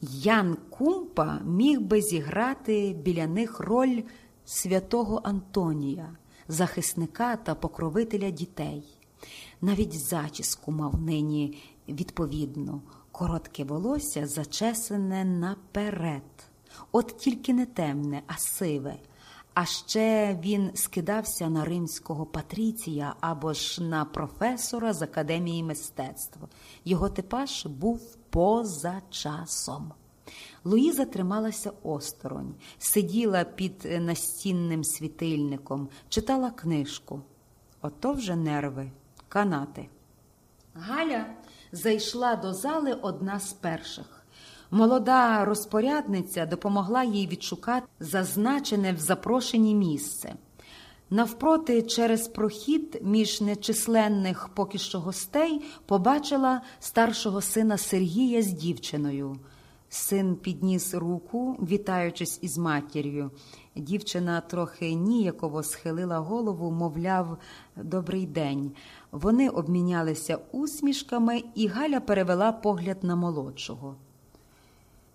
Ян Кумпа міг би зіграти біля них роль святого Антонія, захисника та покровителя дітей. Навіть зачіску мав нині відповідно, коротке волосся зачесане наперед. От тільки не темне, а сиве. А ще він скидався на римського патріція або ж на професора з академії мистецтв. Його типаж був поза часом. Луїза трималася осторонь, сиділа під настінним світильником, читала книжку. Ото вже нерви, канати. Галя зайшла до зали одна з перших. Молода розпорядниця допомогла їй відшукати зазначене в запрошенні місце. Навпроти, через прохід між нечисленних поки що гостей побачила старшого сина Сергія з дівчиною. Син підніс руку, вітаючись із матір'ю. Дівчина трохи ніяково схилила голову, мовляв, добрий день. Вони обмінялися усмішками, і Галя перевела погляд на молодшого.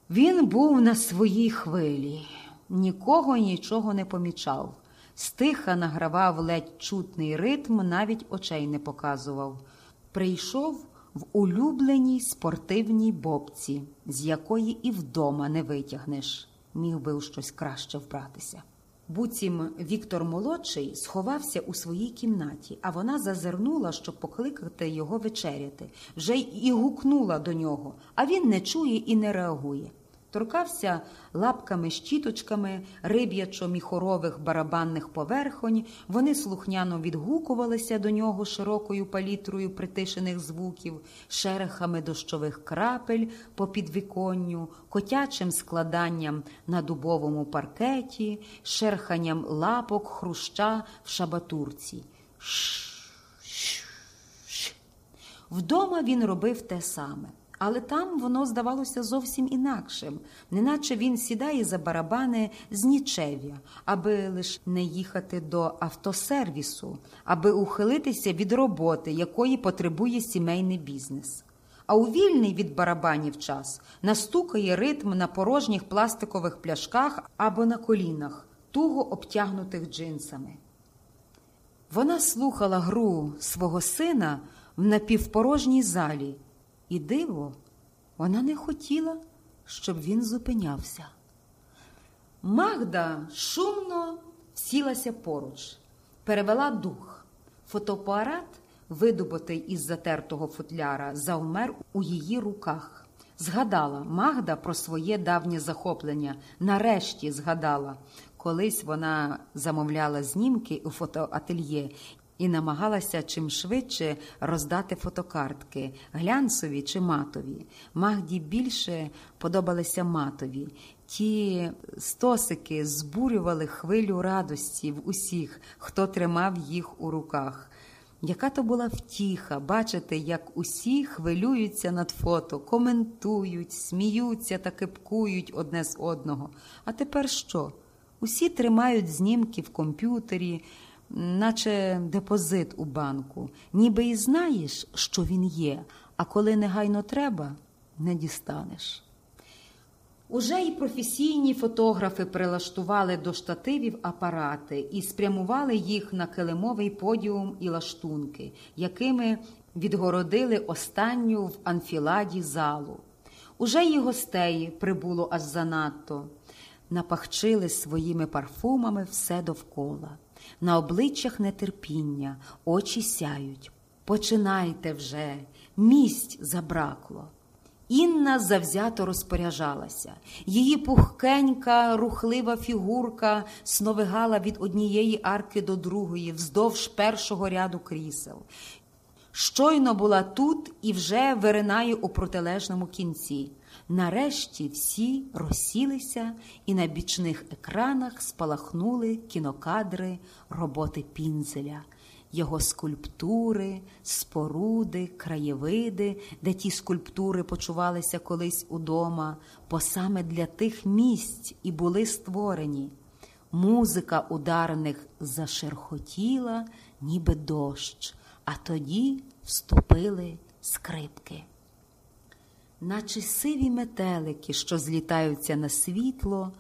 Він був на своїй хвилі, нікого нічого не помічав. Стиха награвав ледь чутний ритм, навіть очей не показував. Прийшов в улюбленій спортивній бобці, з якої і вдома не витягнеш, міг би у щось краще вбратися. Буцім Віктор молодший сховався у своїй кімнаті, а вона зазирнула, щоб покликати його вечеряти, вже й гукнула до нього, а він не чує і не реагує торкався лапками щіточками риб'ячо міхорових барабанних поверхонь, вони слухняно відгукувалися до нього широкою палітрою притишених звуків, шерехами дощових крапель по підвіконню, котячим складанням на дубовому паркеті, шерханням лапок хруща в шабатурці. Вдома він робив те саме але там воно здавалося зовсім інакшим, неначе він сідає за барабани з нічев'я, аби лише не їхати до автосервісу, аби ухилитися від роботи, якої потребує сімейний бізнес. А у вільний від барабанів час настукає ритм на порожніх пластикових пляшках або на колінах, туго обтягнутих джинсами. Вона слухала гру свого сина в напівпорожній залі. І диво, вона не хотіла, щоб він зупинявся. Магда шумно сілася поруч, перевела дух. Фотоапарат, видобутий із затертого футляра, завмер у її руках. Згадала Магда про своє давнє захоплення. Нарешті згадала. Колись вона замовляла знімки у фотоательє і намагалася чим швидше роздати фотокартки глянцеві чи матові. Магді більше подобалися матові. Ті стосики збурювали хвилю радості в усіх, хто тримав їх у руках. Яка то була втіха бачити, як усі хвилюються над фото, коментують, сміються та кипкують одне з одного. А тепер що? Усі тримають знімки в комп'ютері, наче депозит у банку, ніби і знаєш, що він є, а коли негайно треба, не дістанеш. Уже й професійні фотографи прилаштували до штативів апарати і спрямували їх на килимовий подіум і лаштунки, якими відгородили останню в анфіладі залу. Уже й гостей прибуло аж занадто, напахчили своїми парфумами все довкола на обличчях нетерпіння, очі сяють. Починайте вже, місць забракло. Інна завзято розпоряджалася. Її пухкенька, рухлива фігурка сновигала від однієї арки до другої, вздовж першого ряду крісел. Щойно була тут і вже виринає у протилежному кінці. Нарешті всі розсілися, і на бічних екранах спалахнули кінокадри роботи пінзеля, його скульптури, споруди, краєвиди, де ті скульптури почувалися колись удома, бо саме для тих місць і були створені. Музика ударних зашерхотіла, ніби дощ, а тоді вступили скрипки. Наче сиві метелики, що злітаються на світло,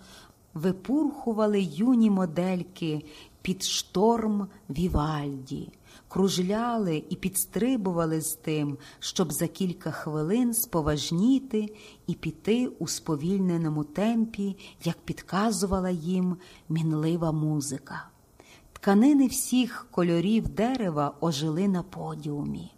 випурхували юні модельки під шторм Вівальді, кружляли і підстрибували з тим, щоб за кілька хвилин споважніти і піти у сповільненому темпі, як підказувала їм мінлива музика. Тканини всіх кольорів дерева ожили на подіумі.